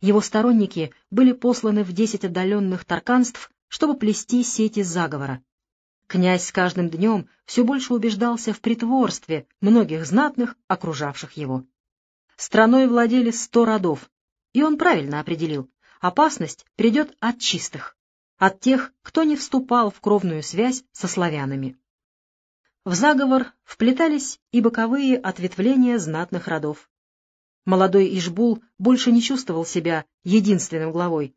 Его сторонники были посланы в десять отдаленных тарканств, чтобы плести сети заговора. Князь с каждым днем все больше убеждался в притворстве многих знатных, окружавших его. Страной владели сто родов, и он правильно определил, опасность придет от чистых, от тех, кто не вступал в кровную связь со славянами. В заговор вплетались и боковые ответвления знатных родов. Молодой Ишбул больше не чувствовал себя единственным главой.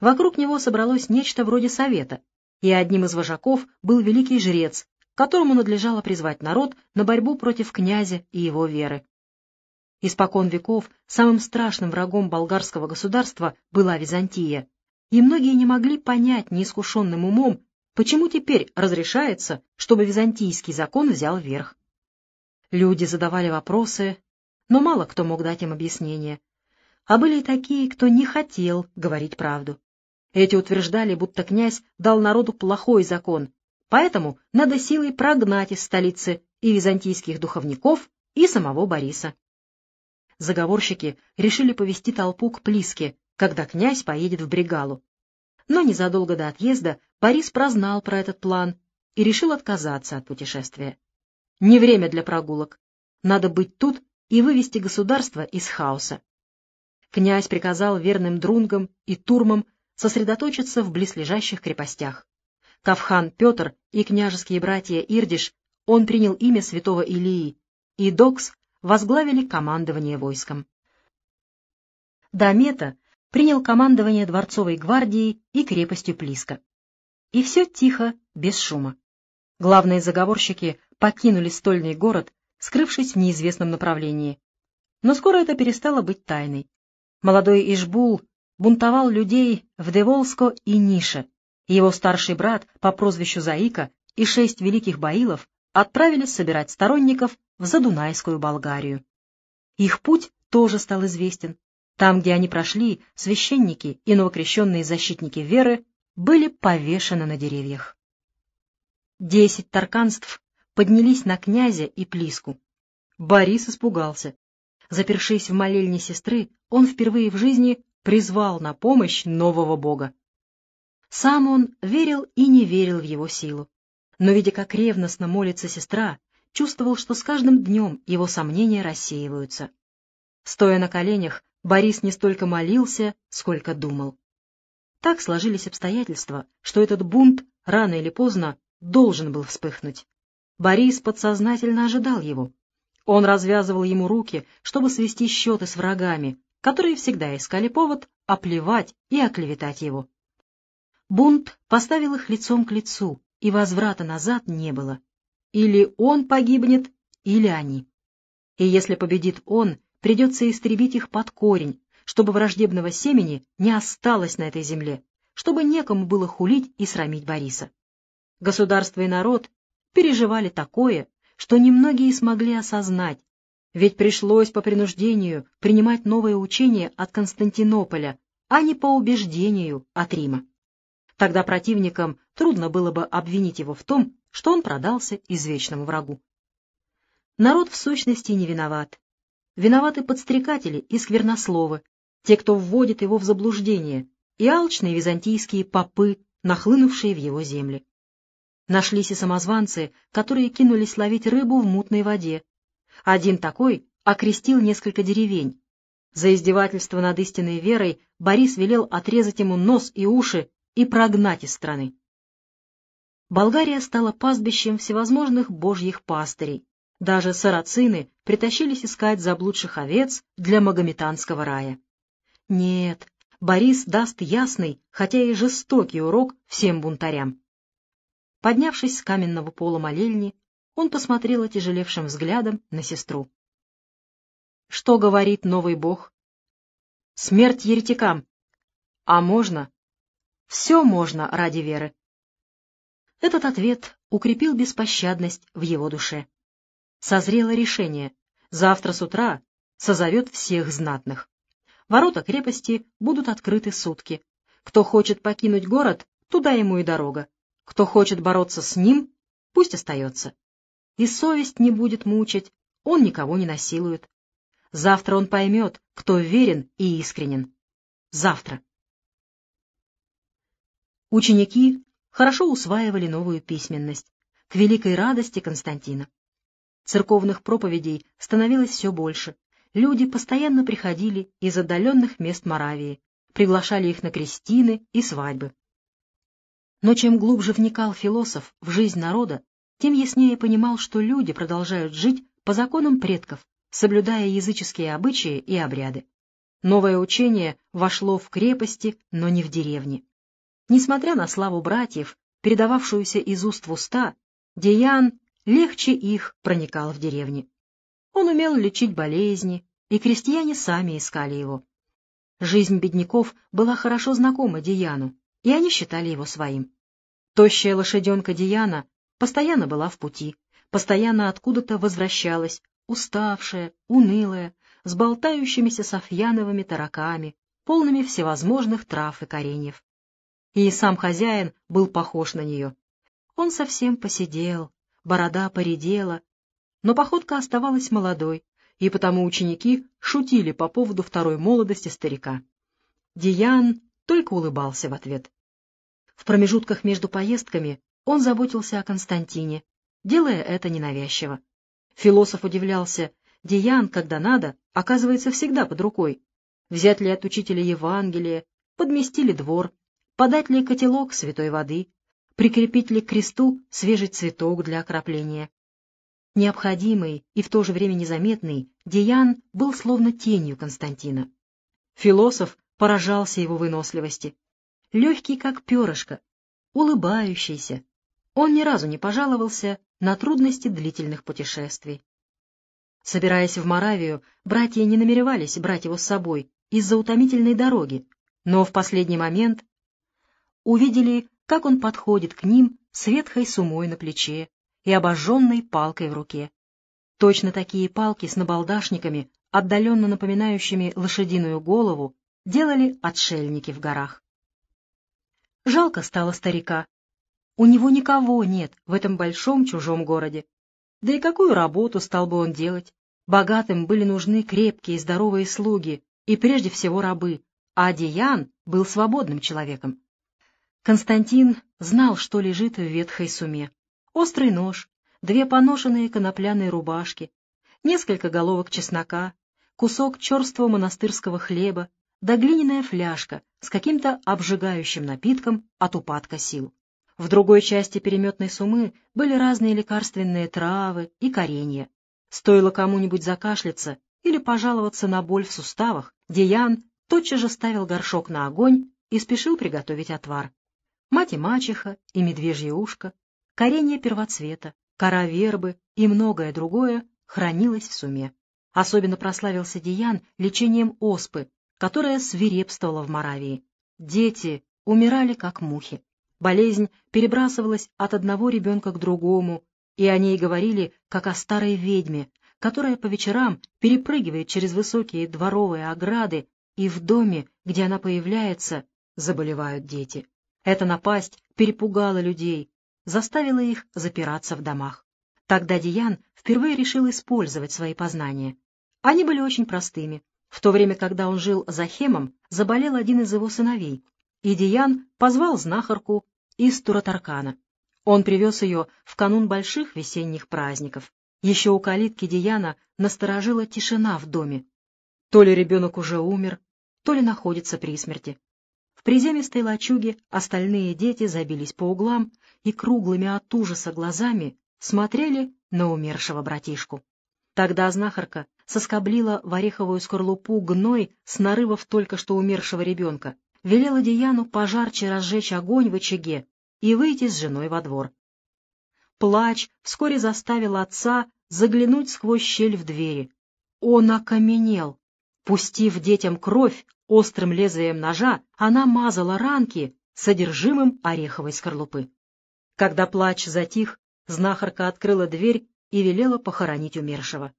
Вокруг него собралось нечто вроде совета, и одним из вожаков был великий жрец, которому надлежало призвать народ на борьбу против князя и его веры. Испокон веков самым страшным врагом болгарского государства была Византия, и многие не могли понять неискушенным умом, почему теперь разрешается, чтобы византийский закон взял верх. Люди задавали вопросы, но мало кто мог дать им объяснение. А были и такие, кто не хотел говорить правду. Эти утверждали, будто князь дал народу плохой закон, поэтому надо силой прогнать из столицы и византийских духовников, и самого Бориса. Заговорщики решили повести толпу к Плиске, когда князь поедет в Бригалу. Но незадолго до отъезда Борис прознал про этот план и решил отказаться от путешествия. Не время для прогулок. Надо быть тут и вывести государство из хаоса. Князь приказал верным друнгам и турмам сосредоточиться в близлежащих крепостях. Кавхан Петр и княжеские братья Ирдиш, он принял имя святого Илии, и Докс возглавили командование войском. Дамета принял командование дворцовой гвардией и крепостью Плиска. И все тихо, без шума. Главные заговорщики покинули стольный город, скрывшись в неизвестном направлении. Но скоро это перестало быть тайной. Молодой Ишбул бунтовал людей в Деволско и Нише. Его старший брат по прозвищу Заика и шесть великих баилов отправились собирать сторонников в Задунайскую Болгарию. Их путь тоже стал известен. Там, где они прошли, священники и новокрещенные защитники веры были повешены на деревьях. Десять тарканств поднялись на князя и Плиску. Борис испугался. Запершись в молельне сестры, он впервые в жизни призвал на помощь нового бога. Сам он верил и не верил в его силу. Но, видя, как ревностно молится сестра, чувствовал, что с каждым днем его сомнения рассеиваются. Стоя на коленях, Борис не столько молился, сколько думал. Так сложились обстоятельства, что этот бунт рано или поздно должен был вспыхнуть. Борис подсознательно ожидал его. Он развязывал ему руки, чтобы свести счеты с врагами, которые всегда искали повод оплевать и оклеветать его. Бунт поставил их лицом к лицу, и возврата назад не было. Или он погибнет, или они. И если победит он, придется истребить их под корень, чтобы враждебного семени не осталось на этой земле, чтобы некому было хулить и срамить Бориса. Государство и народ переживали такое, что немногие смогли осознать, ведь пришлось по принуждению принимать новое учение от Константинополя, а не по убеждению от Рима. Тогда противникам трудно было бы обвинить его в том, что он продался извечному врагу. Народ в сущности не виноват. Виноваты подстрекатели и сквернословы, те, кто вводит его в заблуждение, и алчные византийские попы, нахлынувшие в его земли. Нашлись и самозванцы, которые кинулись ловить рыбу в мутной воде. Один такой окрестил несколько деревень. За издевательство над истинной верой Борис велел отрезать ему нос и уши и прогнать из страны. Болгария стала пастбищем всевозможных божьих пастырей, даже сарацины притащились искать заблудших овец для магометанского рая. Нет, Борис даст ясный, хотя и жестокий урок всем бунтарям. Поднявшись с каменного пола молельни, он посмотрел отяжелевшим взглядом на сестру. Что говорит новый бог? Смерть еретикам. А можно? Все можно ради веры. Этот ответ укрепил беспощадность в его душе созрело решение. Завтра с утра созовет всех знатных. Ворота крепости будут открыты сутки. Кто хочет покинуть город, туда ему и дорога. Кто хочет бороться с ним, пусть остается. И совесть не будет мучить, он никого не насилует. Завтра он поймет, кто верен и искренен. завтра. Ученики хорошо усваивали новую письменность, к великой радости Константина. Церковных проповедей становилось все больше. Люди постоянно приходили из отдаленных мест Моравии, приглашали их на крестины и свадьбы. Но чем глубже вникал философ в жизнь народа, тем яснее понимал, что люди продолжают жить по законам предков, соблюдая языческие обычаи и обряды. Новое учение вошло в крепости, но не в деревне. Несмотря на славу братьев, передававшуюся из уст в уста, Деян легче их проникал в деревни. Он умел лечить болезни, и крестьяне сами искали его. Жизнь бедняков была хорошо знакома Деяну, и они считали его своим. Тощая лошаденка Деяна постоянно была в пути, постоянно откуда-то возвращалась, уставшая, унылая, с болтающимися софьяновыми тараками, полными всевозможных трав и кореньев. И сам хозяин был похож на нее. Он совсем посидел, борода поредела, но походка оставалась молодой, и потому ученики шутили по поводу второй молодости старика. Диан только улыбался в ответ. В промежутках между поездками он заботился о Константине, делая это ненавязчиво. Философ удивлялся, Диан, когда надо, оказывается всегда под рукой. Взять ли от учителя Евангелие, подмести ли двор, подать ли котелок святой воды, прикрепить ли к кресту свежий цветок для окропления. Необходимый и в то же время незаметный, Диан был словно тенью Константина. Философ поражался его выносливости. Легкий, как перышко, улыбающийся. Он ни разу не пожаловался на трудности длительных путешествий. Собираясь в Моравию, братья не намеревались брать его с собой из-за утомительной дороги, но в последний момент увидели как он подходит к ним с ветхой сумой на плече и обожженной палкой в руке. Точно такие палки с набалдашниками, отдаленно напоминающими лошадиную голову, делали отшельники в горах. Жалко стало старика. У него никого нет в этом большом чужом городе. Да и какую работу стал бы он делать? Богатым были нужны крепкие и здоровые слуги, и прежде всего рабы, а Диан был свободным человеком. Константин знал, что лежит в ветхой суме. Острый нож, две поношенные конопляные рубашки, несколько головок чеснока, кусок черствого монастырского хлеба, да глиняная фляжка с каким-то обжигающим напитком от упадка сил. В другой части переметной сумы были разные лекарственные травы и коренья. Стоило кому-нибудь закашляться или пожаловаться на боль в суставах, Деян тотчас же ставил горшок на огонь и спешил приготовить отвар мать и мачеха, и медвежье ушко, коренья первоцвета, кора вербы и многое другое хранилось в суме. Особенно прославился Диан лечением оспы, которая свирепствовала в Моравии. Дети умирали как мухи. Болезнь перебрасывалась от одного ребенка к другому, и о ней говорили, как о старой ведьме, которая по вечерам перепрыгивает через высокие дворовые ограды, и в доме, где она появляется, заболевают дети. Эта напасть перепугала людей, заставила их запираться в домах. Тогда Диан впервые решил использовать свои познания. Они были очень простыми. В то время, когда он жил за Хемом, заболел один из его сыновей, и Диан позвал знахарку из Туратаркана. Он привез ее в канун больших весенних праздников. Еще у калитки Диана насторожила тишина в доме. То ли ребенок уже умер, то ли находится при смерти приземистой лачуге остальные дети забились по углам и круглыми от ужаса глазами смотрели на умершего братишку. Тогда знахарка соскоблила в ореховую скорлупу гной с нарывов только что умершего ребенка, велела Деяну пожарче разжечь огонь в очаге и выйти с женой во двор. Плач вскоре заставил отца заглянуть сквозь щель в двери. Он окаменел. Пустив детям кровь, Острым лезвием ножа она мазала ранки содержимым ореховой скорлупы. Когда плач затих, знахарка открыла дверь и велела похоронить умершего.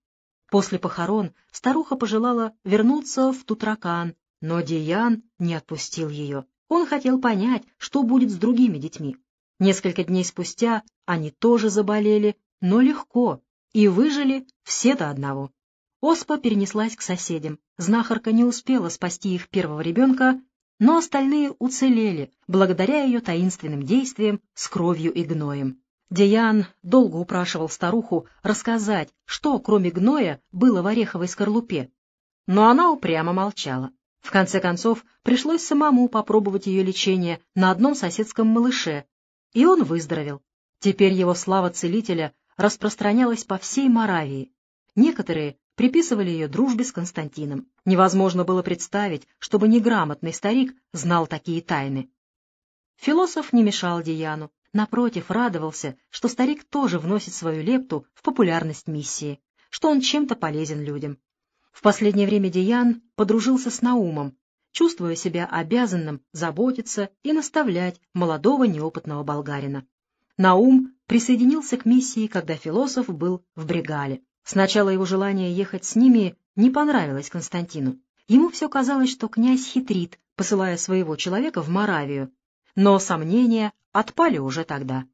После похорон старуха пожелала вернуться в Тутракан, но Диан не отпустил ее. Он хотел понять, что будет с другими детьми. Несколько дней спустя они тоже заболели, но легко, и выжили все до одного. Оспа перенеслась к соседям. Знахарка не успела спасти их первого ребенка, но остальные уцелели благодаря ее таинственным действиям с кровью и гноем. Диан долго упрашивал старуху рассказать, что, кроме гноя, было в ореховой скорлупе, но она упрямо молчала. В конце концов, пришлось самому попробовать ее лечение на одном соседском малыше, и он выздоровел. Теперь его слава целителя распространялась по всей Моравии. Некоторые приписывали ее дружбе с Константином. Невозможно было представить, чтобы неграмотный старик знал такие тайны. Философ не мешал Диану, напротив, радовался, что старик тоже вносит свою лепту в популярность миссии, что он чем-то полезен людям. В последнее время Диан подружился с Наумом, чувствуя себя обязанным заботиться и наставлять молодого неопытного болгарина. Наум присоединился к миссии, когда философ был в Бригале. Сначала его желание ехать с ними не понравилось Константину. Ему все казалось, что князь хитрит, посылая своего человека в Моравию. Но сомнения отпали уже тогда.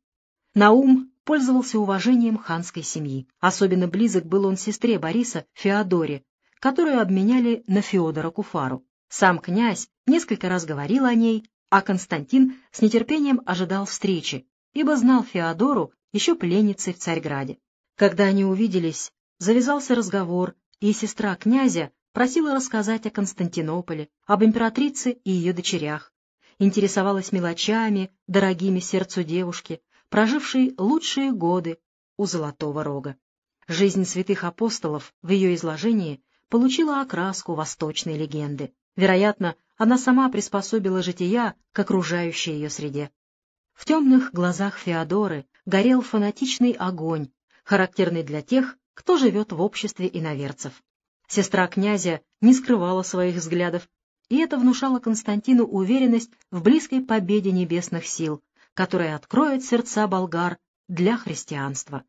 Наум пользовался уважением ханской семьи. Особенно близок был он сестре Бориса, Феодоре, которую обменяли на Феодора Куфару. Сам князь несколько раз говорил о ней, а Константин с нетерпением ожидал встречи, ибо знал Феодору еще пленницей в Царьграде. Когда они увиделись, завязался разговор, и сестра князя просила рассказать о Константинополе, об императрице и ее дочерях, интересовалась мелочами, дорогими сердцу девушки, прожившей лучшие годы у Золотого Рога. Жизнь святых апостолов в ее изложении получила окраску восточной легенды. Вероятно, она сама приспособила жития к окружающей ее среде. В темных глазах Феодоры горел фанатичный огонь, характерный для тех, кто живет в обществе иноверцев. Сестра князя не скрывала своих взглядов, и это внушало Константину уверенность в близкой победе небесных сил, которая откроет сердца болгар для христианства.